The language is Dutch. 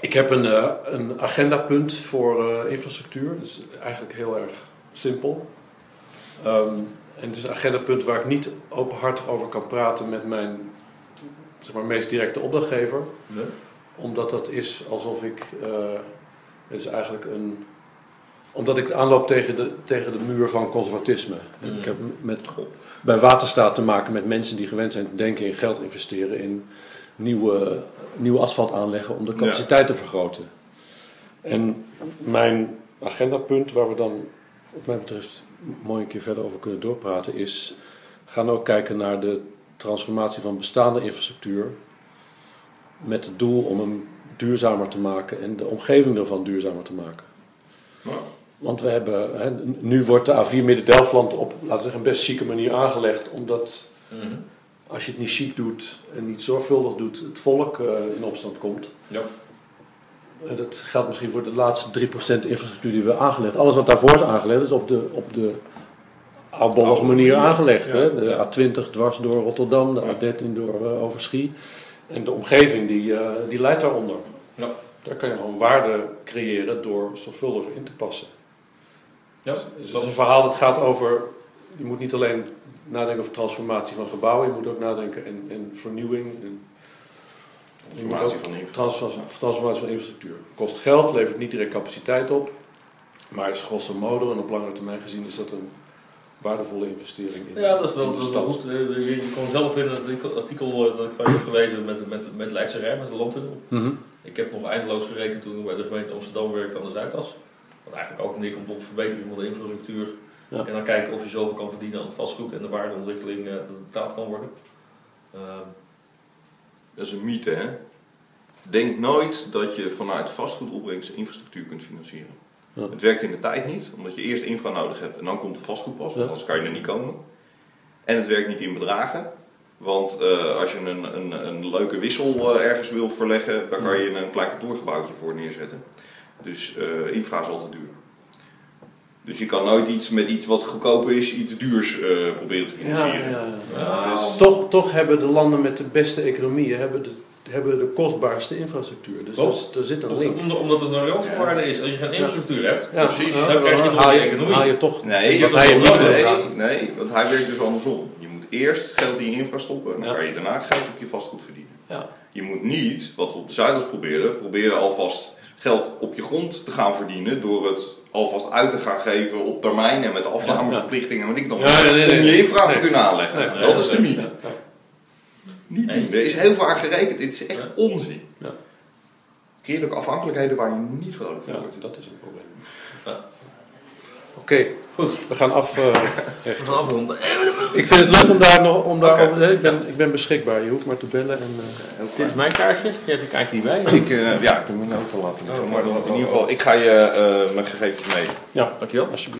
Ik heb een, uh, een agendapunt voor uh, infrastructuur. Dat is eigenlijk heel erg simpel. Um, en het is een agendapunt waar ik niet openhartig over kan praten met mijn zeg maar, meest directe opdrachtgever. Nee. Omdat dat is alsof ik. Uh, het is eigenlijk een. Omdat ik aanloop tegen de, tegen de muur van conservatisme. Mm. Ik heb met, bij Waterstaat te maken met mensen die gewend zijn te denken in geld investeren in nieuwe, nieuwe asfalt aanleggen om de capaciteit te vergroten. En mijn agendapunt, waar we dan wat mij betreft mooi een keer verder over kunnen doorpraten, is gaan ook kijken naar de transformatie van bestaande infrastructuur met het doel om hem duurzamer te maken en de omgeving ervan duurzamer te maken. Want we hebben, hè, nu wordt de A4 Midden-Delfland op, laten we zeggen, een best chique manier aangelegd, omdat mhm. Als je het niet chic doet en niet zorgvuldig doet, het volk uh, in opstand komt. Ja. Dat geldt misschien voor de laatste 3% infrastructuur die we aangelegd. Alles wat daarvoor is aangelegd is op de, op de oudbollige manier aangelegd. Hè? De A20 dwars door Rotterdam, de A13 door uh, Overschie. En de omgeving die, uh, die leidt daaronder. Ja. Daar kan je gewoon waarde creëren door zorgvuldiger in te passen. Ja. Dus dat is een verhaal dat gaat over. Je moet niet alleen nadenken over transformatie van gebouwen, je moet ook nadenken in, in vernieuwing. En, transformatie van infrastructuur. Transformatie van infrastructuur. Kost geld, levert niet direct capaciteit op, maar is grosso modo en op lange termijn gezien is dat een waardevolle investering in Ja, dat is wel, dat is wel goed. Je kon zelf in het artikel eh, dat ik van je heb gelezen met, met, met Leidse Rij, met de landtunnel. Mm Ik heb nog eindeloos gerekend toen ik bij de gemeente Amsterdam werkte aan de Zuidas. Wat eigenlijk ook neerkomt op verbetering van de infrastructuur. En dan kijken of je zoveel kan verdienen aan het vastgoed en de waardeontwikkeling uh, dat het betaald kan worden. Uh, dat is een mythe, hè? Denk nooit dat je vanuit vastgoedopbrengst infrastructuur kunt financieren. Het werkt in de tijd niet, omdat je eerst infra nodig hebt en dan komt de vastgoed pas, anders kan je er niet komen. En het werkt niet in bedragen, want uh, als je een, een, een leuke wissel uh, ergens wil verleggen, dan kan je een klein kantoorgebouwtje voor neerzetten. Dus uh, infra is altijd duur. Dus je kan nooit iets met iets wat goedkoper is, iets duurs proberen te financieren. Ja, ja, ja. Dus toch, toch hebben de landen met de beste economieën hebben de hebben de kostbaarste infrastructuur. Dus daar, zit een link. Omdat, omdat het een randvoorwaarde is. Als je geen infrastructuur hebt, ja. precies, dan krijg je nog een economie. Haal je toch nee, wat hij niet nee, nee, want hij werkt dus andersom. Je moet eerst geld in je infra stoppen en dan kan je daarna geld op je vastgoed verdienen. Ja. Je moet niet, wat we op de Zuiders proberen, proberen alvast geld op je grond te gaan verdienen door het alvast uit te gaan geven op termijn en met afnameverplichtingen en wat ik nog ja, nee, nee, om je infra te kunnen aanleggen. dat is de mythe. Niet doen. Er is heel vaak gerekend. Het is echt onzin. Ja. Creëert ook afhankelijkheden waar je niet vrolijk van wordt. dat is een probleem. Oké, goed. We gaan af. Uh, we gaan afronden. Ik vind het leuk om daar nog om daar over, ik, ben, ik ben beschikbaar. Je hoeft maar te bellen. En, uh, Dit is mijn kaartje. Je hebt een kaartje niet bij. Ik, uh, ja, ik heb mijn auto laten liggen. Oh, maar dan, in ieder geval, ik ga je mijn gegevens mee. Ja, dankjewel. Alsjeblieft.